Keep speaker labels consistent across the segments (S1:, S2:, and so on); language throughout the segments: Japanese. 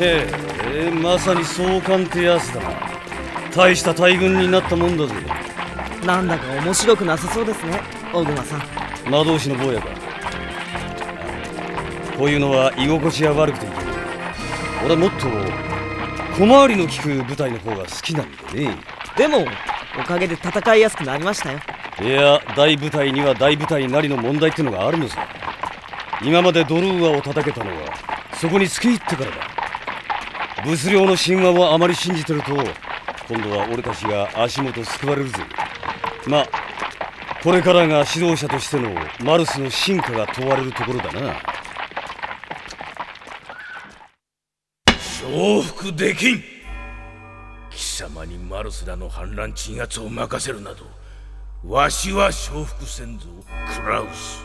S1: へえ。まさに総監ってやつだな。大した大軍になったもんだぜ。
S2: なんだか面白くなさそうですね小熊さん。
S1: 魔導士の坊やか。こういうのは居心地が悪くていけない。俺はもっと小回りの利く舞台の方が好きなんだね。
S2: でもおかげで戦いやすくなりましたよ。
S1: いや大舞台には大舞台なりの問題ってのがあるのさ。今までドルーアを叩けたのはそこに付け入ってからだ物量の神話をあまり信じてると今度は俺たちが足元救われるぜ。まあこれからが指導者としてのマルスの進化が問われるところだな。
S3: 承服できん。貴様にマルスらの反乱鎮圧を任せるなどわしは承服せんぞクラウス。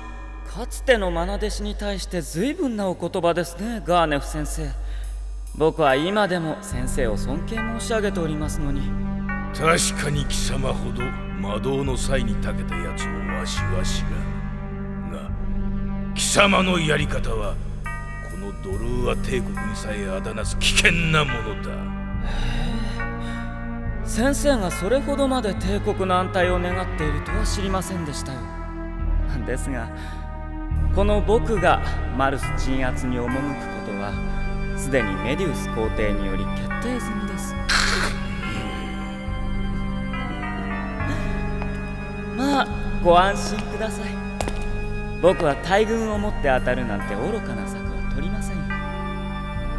S4: かつての愛弟子に対して随分なお言葉ですねガーネフ先生僕は今でも先生を尊敬申し上げておりますのに。
S3: 確かに貴様ほど魔導の際に長けたやつをわしは知らん。が貴様のやり方はこのドルーア帝国にさえあだなす危険なものだ。
S4: 先生がそれほどまで帝国の安泰を願っているとは知りませんでしたよ。ですがこの僕がマルス鎮圧に赴くことはすでにメディウス皇帝により決定済みです。まあご安心ください。僕は大軍を持って当たるなんて愚かな策は取りませんよ。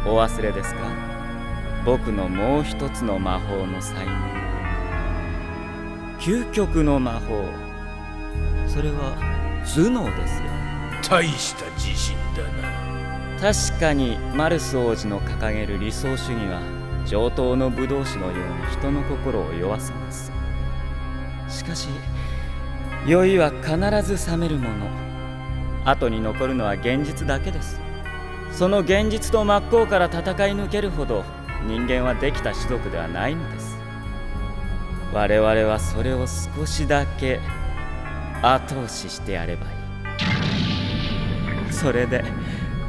S4: お忘れですか？僕のもう一つの魔法の才能。究極の魔法。それは頭脳ですよ。
S3: 大した自信だ
S4: な。確かにマルス王子の掲げる理想主義は上等の武道士のように人の心を酔わせます。しかし酔いは必ず冷めるもの。後に残るのは現実だけです。その現実と真っ向から戦い抜けるほど人間はできた種族ではないのです。我々はそれを少しだけ後押ししてやればいい。それで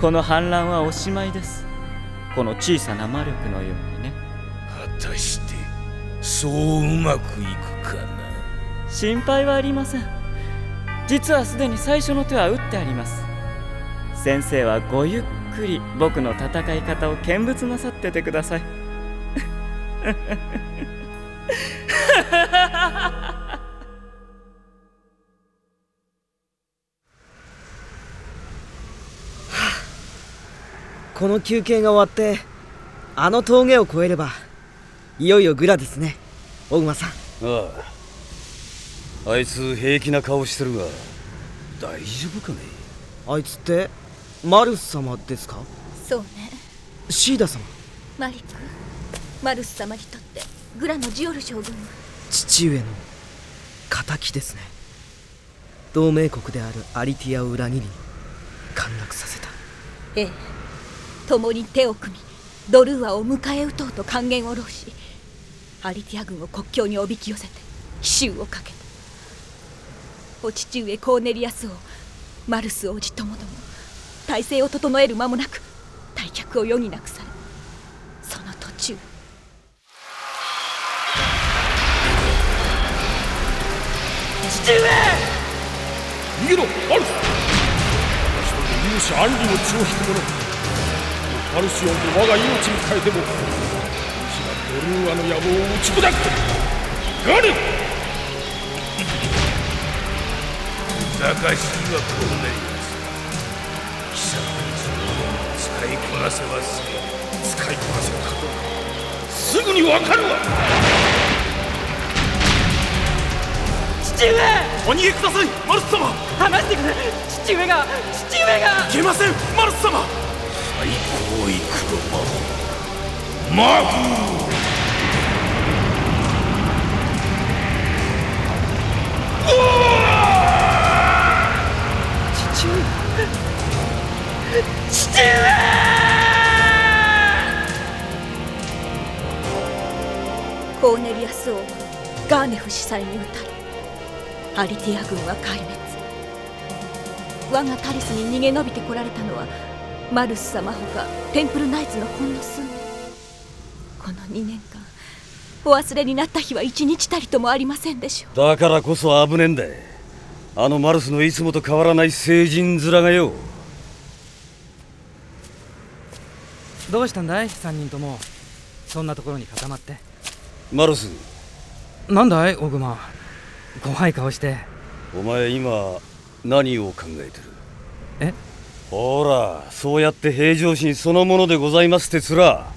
S4: この反乱はおしまいです。この小さな魔力のようにね。
S3: 果たしてそううまくいくかな？
S4: 心配はありません。実はすでに最初の手は打ってあります。先生はごゆっくり僕の戦い方を見物なさっててください
S2: この休憩が終わってあの峠を越えればいよいよグラですね。小熊さん。
S1: ああ。あいつ平気な顔してるが大丈夫かね？
S2: あいつってマルス様ですか？
S5: そうね。
S2: シーダ様。
S5: マリック？マルス様にとってグラのジオル将軍。は
S2: 父上の敵ですね。同盟国であるアリティアを裏切り陥落させた。
S5: ええ共に手を組みドルーアを迎え撃とうと還元を浪しアリティア軍を国境におびき寄せて奇襲をかけた。お父上コーネリアス王マルス王子ともども体制を整える間もなく退却を余儀なくされその途中。
S4: 父上！
S3: 逃げろマルス！一人勇者アンリの血を引く者マルシオンと我が命に変えても私はドルーアの野望を打ち砕く。ガネ！難しいはコーネリアス貴様にその使いこなせばす使いこなせるかどうか。すぐにわかるわ！
S4: 父上！
S3: お逃げくださいマルス様！
S4: 離してくれ！父上が父上が！
S3: いけませんマルス様最高位黒魔法魔法
S4: 父上。
S5: コーネリアス王はガーネフ司祭に討た。れアリティア軍は壊滅。我がタリスに逃げ延びてこられたのはマルス様ほかテンプルナイツのほんの数年この2年間お忘れになった日は一日たりともありませんでしょう。
S1: だからこそ危ねえんだあのマルスのいつもと変わらない成人面がよ。
S2: どうしたんだい？3人とも。そんなところに固まって。
S1: マルス。
S2: なんだい？オグマ。怖い顔して。
S1: お前今何を考えてる？
S2: え？
S1: ほらそうやって平常心そのものでございますってつら。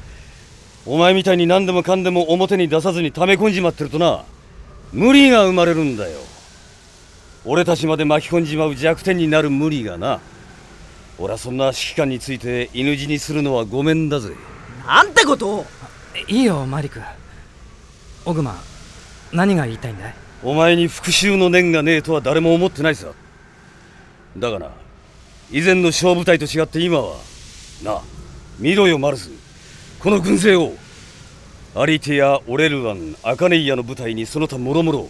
S1: お前みたいに何でもかんでも表に出さずに溜め込んじまってるとな。無理が生まれるんだよ。俺たちまで巻き込んじまう弱点になる無理がな。俺はそんな指揮官について犬死にするのはごめんだぜ。
S2: なんてこと？をいいよマリク。オグマ何が言いたいんだい？
S1: お前に復讐の念がねえとは誰も思ってないさ。だがな以前の小部隊と違って今はなあ見ろよマルスこの軍勢をアリテやオレルワンアカネイアの部隊にその他もろもろ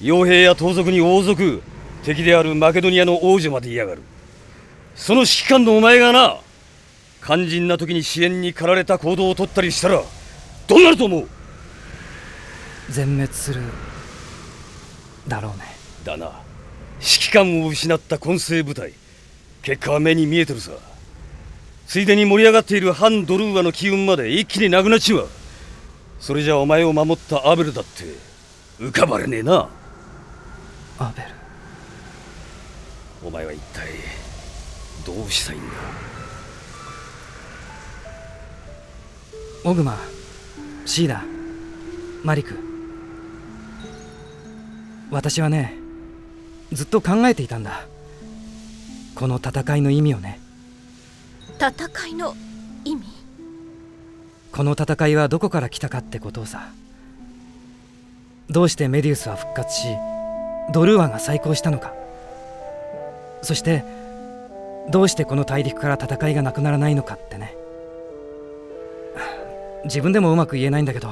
S1: 傭兵や盗賊に王族敵であるマケドニアの王女まで嫌がる。その指揮官のお前がな肝心な時に支援に駆られた行動を取ったりしたらどうなると思う？
S2: 全滅するだろうね。
S1: だな。指揮官を失った混成部隊結果は目に見えてるさ。ついでに盛り上がっている反ドルーアの機運まで一気になくなっちまう。それじゃお前を守ったアベルだって浮かばれねえな。
S2: アベル。
S1: お前は一体どうしたいんだ？
S2: オグマシーダマリク。私はねずっと考えていたんだこの戦いの意味をね。
S5: 戦いの意味？
S2: この戦いはどこから来たかってことをさ。どうしてメディウスは復活しドルーアが再興したのか。そしてどうしてこの大陸から戦いがなくならないのかってね。自分でもうまく言えないんだけど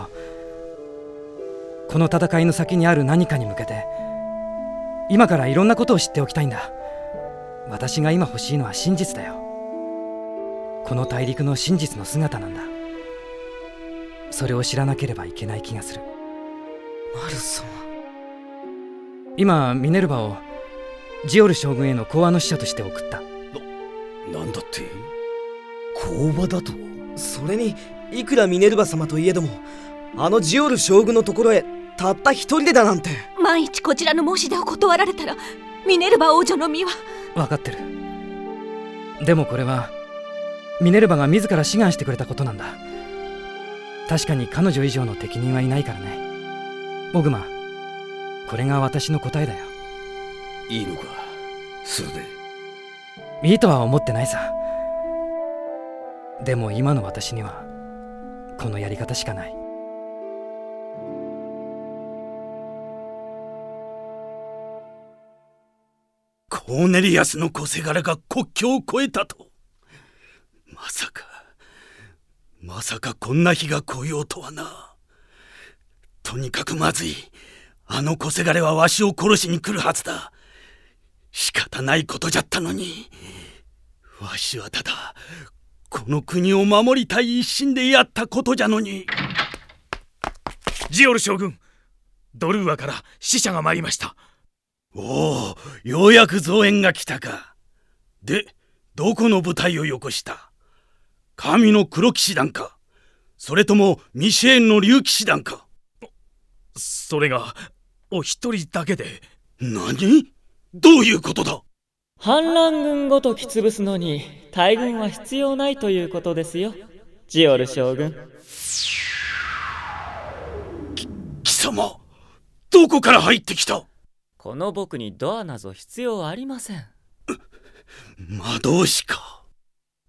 S2: この戦いの先にある何かに向けて今からいろんなことを知っておきたいんだ私が今欲しいのは真実だよ。この大陸の真実の姿なんだ。それを知らなければいけない気がする。マル様。今ミネルヴァをジオル将軍への講和の使者として送った。
S1: なんだって？工場だと？
S6: それにいくらミネルヴァ様といえどもあのジオル将軍のところへたった一人でだなんて。
S5: 万一こちらの申し出を断られたらミネルヴァ王女の身は
S2: 分かってる。でもこれはミネルヴァが自ら志願してくれたことなんだ。確かに彼女以上の適任はいないからね。オグマこれが私の答えだよ。
S1: いいのか？それで。
S2: いいとは思ってないさ。でも今の私にはこのやり方しかない
S3: コーネリアスの小せがれが国境を越えたと。まさかまさかこんな日が来ようとはな。とにかくまずい。あの小せがれはわしを殺しに来るはずだ。仕方ないことじゃったのに。わしはただこの国を守りたい一心でやったことじゃのに。
S7: ジオル将軍ドルーアから使者が参りました。
S3: おおようやく増援が来たか。でどこの部隊をよこした？神の黒騎士団か。それともミシェーンの竜騎士団か。
S7: それがお一人だけで。
S3: 何？どういうことだ？
S4: 反乱軍ごとき潰すのに大軍は必要ないということですよ。ジオル将軍。
S3: 貴様どこから入ってきた？
S4: この僕にドアなど必要ありません。
S3: 魔導士か。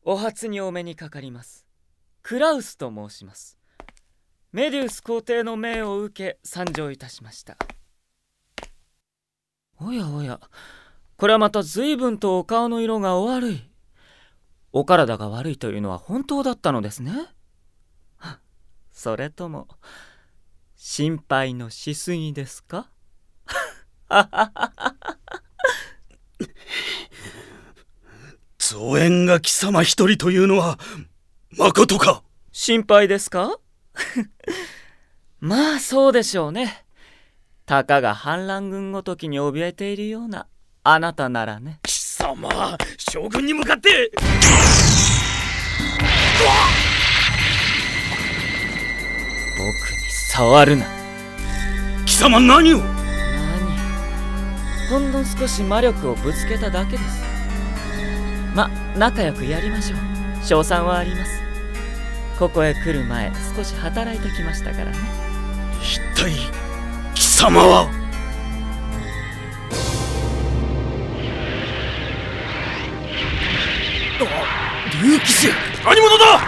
S4: お初にお目にかかります。クラウスと申します。メディウス皇帝の命を受け参上いたしました。おやおやこれはまた随分とお顔の色がお悪い。お体が悪いというのは本当だったのですね。それとも心配のしすぎですか？
S3: 増総縁が貴様一人というのはまことか？
S4: 心配ですかまあそうでしょうね。たかが反乱軍ごときに怯えているようなあなたならね。
S3: 貴様将軍に向かって。
S4: 僕に触るな。
S3: 貴様何を？
S4: 何ほんの少し魔力をぶつけただけです。ま仲良くやりましょう。賞賛はあります。ここへ来る前少し働いてきましたからね。
S3: 一体貴様は？竜騎士何者だ？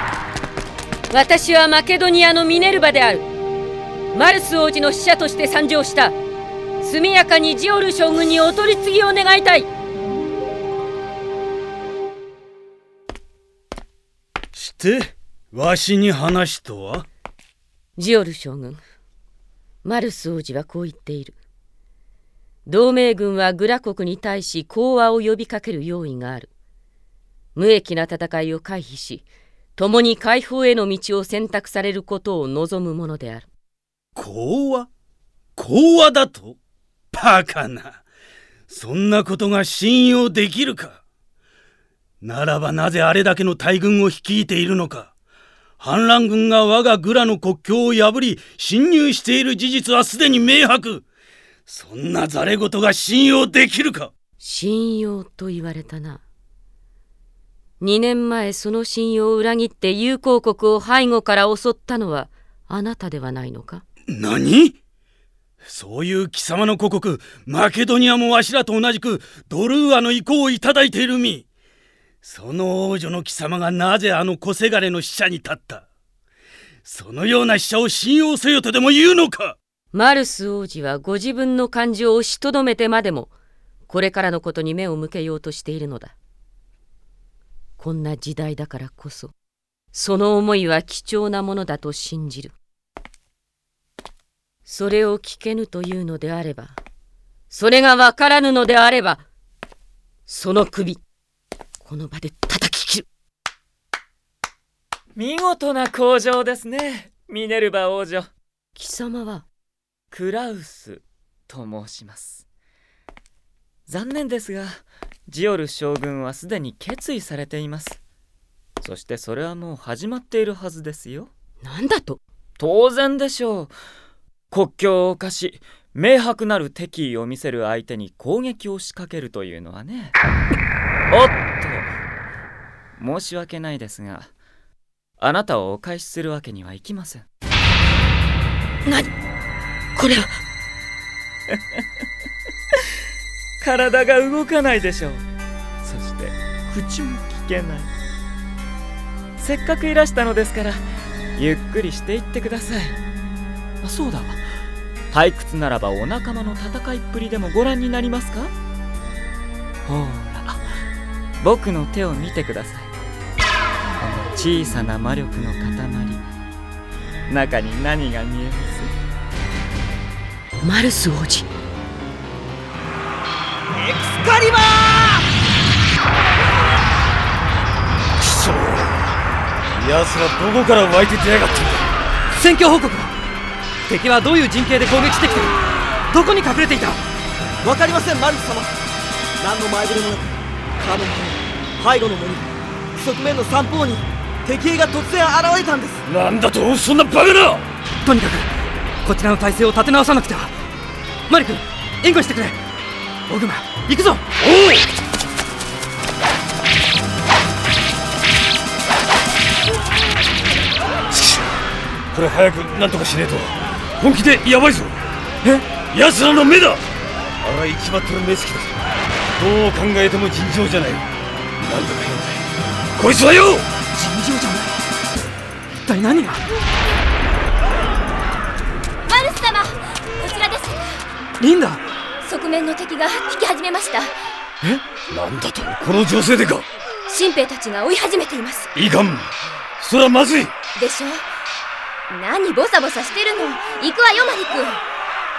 S8: 私はマケドニアのミネルヴァである。マルス王子の使者として参上した速やかにジオル将軍にお取り次ぎを願いたい。
S3: してわしに話とは？
S8: ジオル将軍マルス王子はこう言っている。同盟軍はグラ国に対し講和を呼びかける用意がある。無益な戦いを回避し共に解放への道を選択されることを望むものである。
S3: 講和？講和だと？バカな。そんなことが信用できるか。ならばなぜあれだけの大軍を率いているのか。反乱軍が我がグラの国境を破り侵入している事実はすでに明白。そんなざれ言が信用できるか。
S8: 信用と言われたな。2年前その信用を裏切って友好国を背後から襲ったのはあなたではないのか？
S3: 何？そういう貴様の故国マケドニアもわしらと同じくドルーアの意向をいただいている身その王女の貴様がなぜあの小せがれの使者に立った？そのような使者を信用せよとでも言うのか？
S8: マルス王子はご自分の感情を押しとどめてまでもこれからのことに目を向けようとしているのだ。こんな時代だからこそその思いは貴重なものだと信じる。それを聞けぬというのであればそれがわからぬのであればその首この場で叩き切る。
S4: 見事な工場ですねミネルヴァ王女。
S8: 貴様は
S4: クラウスと申します。残念ですがジオル将軍はすでに決意されています。そしてそれはもう始まっているはずですよ。
S8: 何だと？
S4: 当然でしょう国境を犯し明白なる敵意を見せる相手に攻撃を仕掛けるというのはね。おっと申し訳ないですがあなたをお返しするわけにはいきません。
S8: 何これは。
S4: 体が動かないでしょう。そして口も聞けない。せっかくいらしたのですからゆっくりしていってくださいあそうだ。退屈ならばお仲間の戦いっぷりでもご覧になりますか？ほら僕の手を見てください。この小さな魔力の塊。中に何が見えます？
S8: マルス王子。
S6: エクスカリバ
S1: 奴らどこから湧いて出やがったんだ？
S2: 戦況報告は敵はどういう陣形で攻撃してきてる？どこに隠れていた？
S6: ーわかりませんマルス様。何の前触れもなくカードの背後の森。側面の三方に敵兵が突然現れたんです。
S1: なんだとそんなバカな！
S2: とにかくこちらの体勢を立て直さなくては。マリ君援護してくれ。オグマ行くぞ！
S1: おう！これ早くなんとかしねえと本気でやばいぞ。え？奴らの目だ。あら行きまってる目つきだ。ぞどう考えても尋常じゃない。なんだかんだこいつはよ！
S2: 尋常じゃない。一体何が？
S5: マルス様こちらです。
S2: リンダ。
S5: 側面の敵が引き始めました。
S1: なんだと？この情勢でか。
S5: 新兵たちが追い始めています。
S1: いかん。それはまずい。
S5: でしょ何ボサボサしてるの？行くわよマリ君。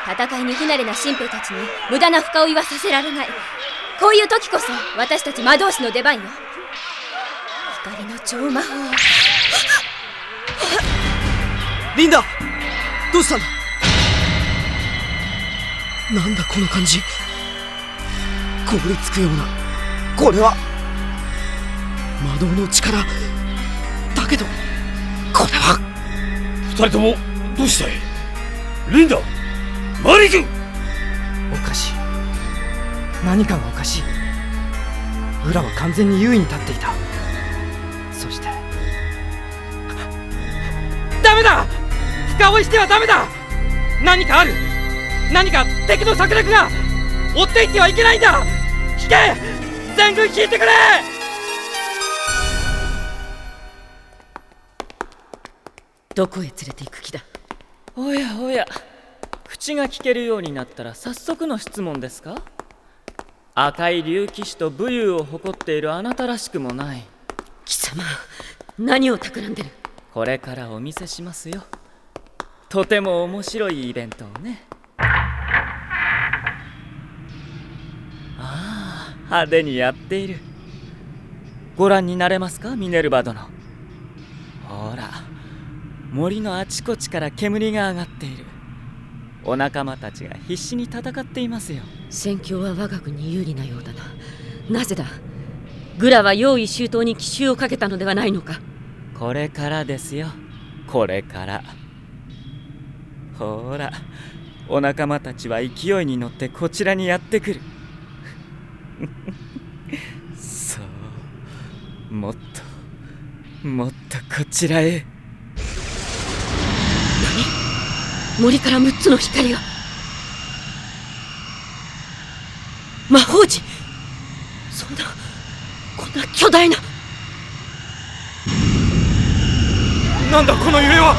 S5: 戦いに不慣れな新兵たちに無駄な深追いはさせられない。こういう時こそ私たち魔導士の出番よ。光の超魔法。
S6: リンダどうしたんだ？なんだこの感じ？凍りつくような。これは魔導の力だけどこれは
S1: 人ともどうしたいリンダマリ君！
S2: おかしい。何かがおかしい。ウラは完全に優位に立っていた。そして。ダメだ！深追いしてはダメだ！何かある！何か敵の策略が追っていってはいけないんだ！引け！全軍引いてくれ！
S8: どこへ連れて行く気だ？
S4: おやおや口が聞けるようになったら早速の質問ですか？赤い竜騎士と武勇を誇っているあなたらしくもない。
S8: 貴様何を企んでる？
S4: これからお見せしますよ。とても面白いイベントをね。ああ派手にやっている。ご覧になれますかミネルヴァ殿？ほら森のあちこちから煙が上がっている。お仲間たちが必死に戦っていますよ。
S8: 戦況は我が軍に有利なようだな。なぜだ？グラは用意周到に奇襲をかけたのではないのか。
S4: これからですよ。これから。ほら。お仲間たちは勢いに乗ってこちらにやってくる。そう。もっと。もっとこちらへ
S8: 森から6つの光が。魔法陣。そんなこんな巨大な。
S7: なんだこの揺れは？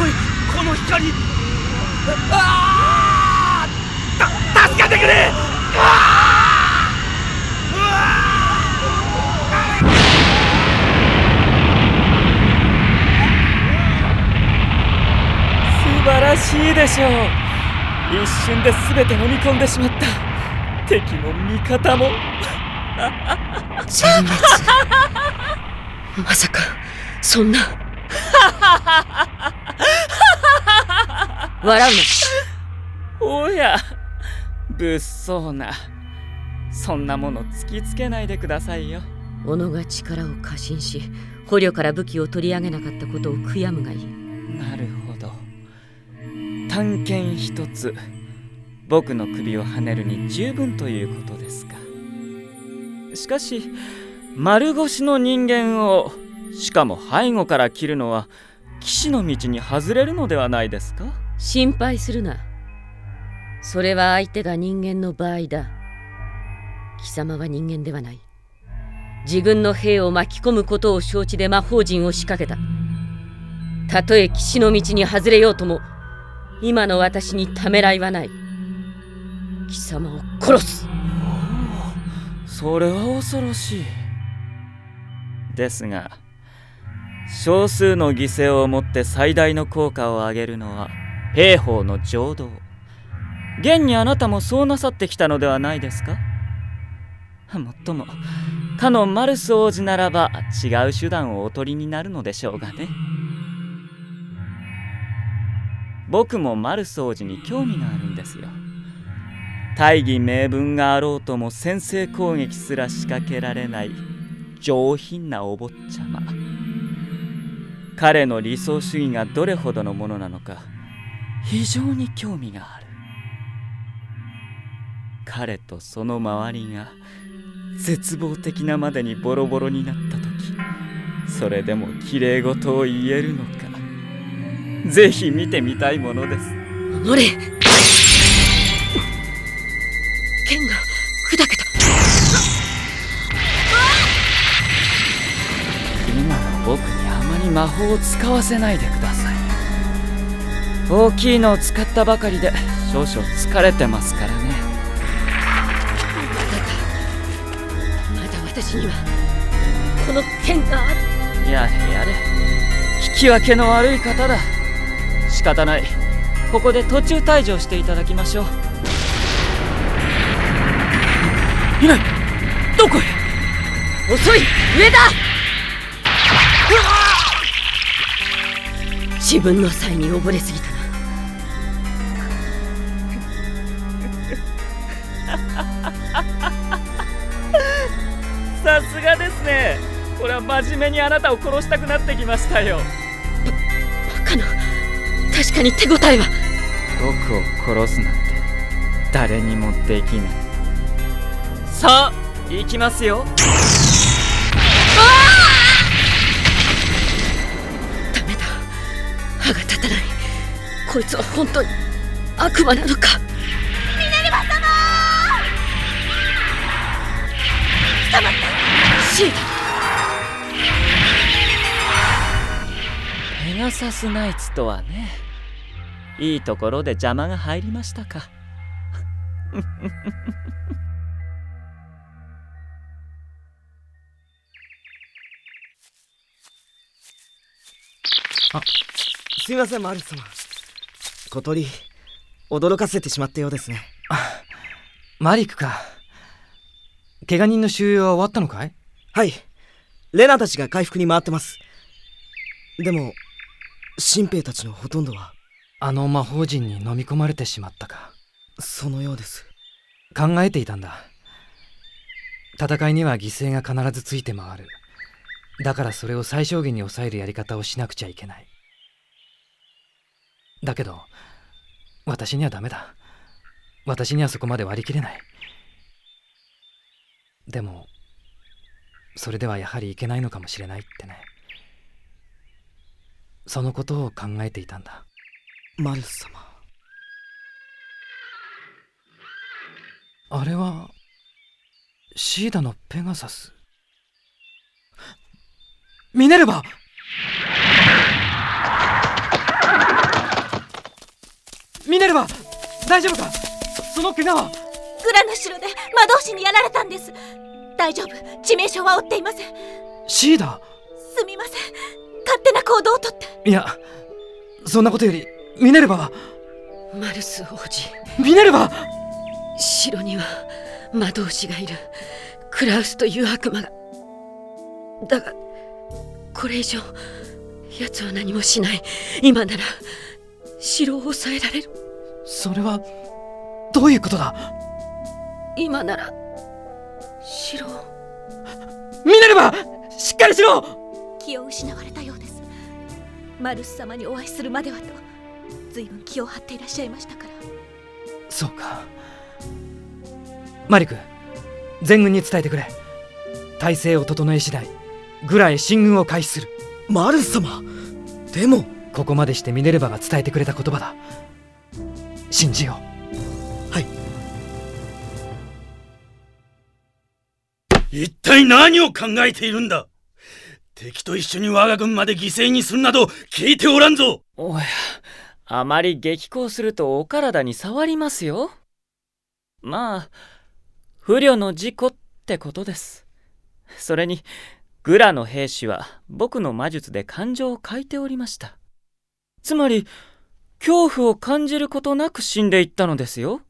S6: おいこの光。
S7: 助けてくれ
S4: 晴らしいでしょう。一瞬で全て飲み込んでしまった。敵も味方も。
S8: 全 滅まさかそんな。笑うな。
S4: おや物騒な。そんなもの突きつけないでくださいよ。
S8: 己が力を過信し捕虜から武器を取り上げなかったことを悔やむがいい。
S4: なるほど探検一つ。僕の首をはねるに十分ということですか。しかし丸腰の人間をしかも背後から切るのは騎士の道に外れるのではないですか。
S8: 心配するな。それは相手が人間の場合だ。貴様は人間ではない。自軍の兵を巻き込むことを承知で魔法陣を仕掛けた。たとえ騎士の道に外れようとも今の私にためらいはない。貴様を殺す。
S4: それは恐ろしい。ですが少数の犠牲をもって最大の効果を上げるのは兵法の情動現にあなたもそうなさってきたのではないですか？もっともかのマルス王子ならば違う手段をお取りになるのでしょうがね。僕もマルス王子に興味があるんですよ。大義名分があろうとも先制攻撃すら仕掛けられない上品なお坊ちゃま。彼の理想主義がどれほどのものなのか非常に興味がある。彼とその周りが絶望的なまでにボロボロになった時それでも綺麗事を言えるのか。ぜひ見てみたいものです。
S8: 己。剣が砕けた。
S4: 今の僕にあまり魔法を使わせないでください。大きいのを使ったばかりで少々疲れてますからね。
S8: まだ私にはこの剣がある。
S4: やれやれ引き分けの悪い方だ仕方ない。ここで途中退場していただきましょう。いないどこへ？
S8: 遅い。上だ自分の際に溺れすぎたな。
S4: さすがですね。これは真面目にあなたを殺したくなってきましたよ
S8: 確かに手応えは。
S4: 僕を殺すなんて。誰にもできない。さあ行きますよ。
S8: ダメだ。歯が立たない。こいつは本当に悪魔なのか。ミネルヴァ様！捕まった。シーダ
S4: ペガサスナイツとはねいいところで邪魔が入りましたか？
S6: すいませんマルス様。小鳥驚かせてしまったようですね。
S2: マリクか。怪我人の収容は終わったのかい？
S6: はい。レナたちが回復に回ってます。でも新兵たちのほとんどは
S2: あの魔法陣に飲み込まれてしまったか。
S6: そのようです。
S2: 考えていたんだ。戦いには犠牲が必ずついて回る。だからそれを最小限に抑えるやり方をしなくちゃいけない。だけど私にはダメだ。私にはそこまで割り切れない。でもそれではやはりいけないのかもしれないってね。そのことを考えていたんだ
S6: マルス様。
S2: あれはシーダのペガサス。ミネルヴァミネルヴァ大丈夫か。その怪我は。
S5: グラの城で魔導士にやられたんです。大丈夫。致命傷は負っていません。
S2: シーダ？
S5: すみません。勝手な行動をとって。
S2: いやそんなことよりミネルヴァは
S8: マルス王子。
S2: ミネルヴァ
S8: 城には魔導士がいる。クラウスという悪魔が。だがこれ以上奴は何もしない。今なら城を抑えられる。
S2: それはどういうことだ？
S8: 今なら城を。
S2: ミネルヴァしっかりしろ！
S5: 気を失われたようです。マルス様にお会いするまではと随分気を張っていらっしゃいましたから。
S2: そうか。マリク全軍に伝えてくれ。体制を整え次第グラへ進軍を開始する。
S6: マルス様でも。
S2: ここまでしてミネルヴァが伝えてくれた言葉だ。信じよ
S3: 一体何を考えているんだ？敵と一緒に我が軍まで犠牲にするなど聞いておらんぞ。
S4: おやあまり激高するとお体に触りますよ。まあ不慮の事故ってことです。それにグラの兵士は僕の魔術で感情を変えておりました。つまり恐怖を感じることなく死んでいったのですよ。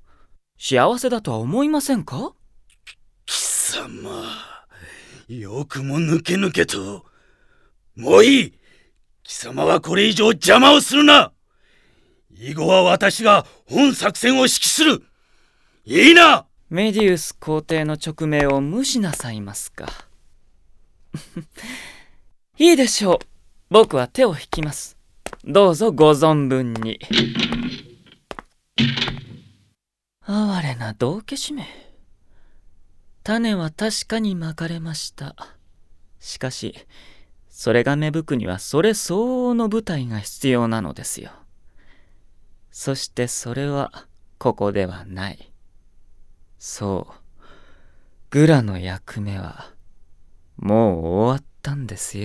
S4: 幸せだとは思いませんか？
S3: 貴様よくも抜け抜けと。もういい。貴様はこれ以上邪魔をするな。以後は私が本作戦を指揮する。いいな！
S4: メディウス皇帝の勅命を無視なさいますか。いいでしょう。僕は手を引きます。どうぞご存分に。哀れな道化師め。種は確かにまかれました。しかしそれが芽吹くにはそれ相応の舞台が必要なのですよ。そしてそれはここではない。そう。グラの役目はもう終わったんですよ。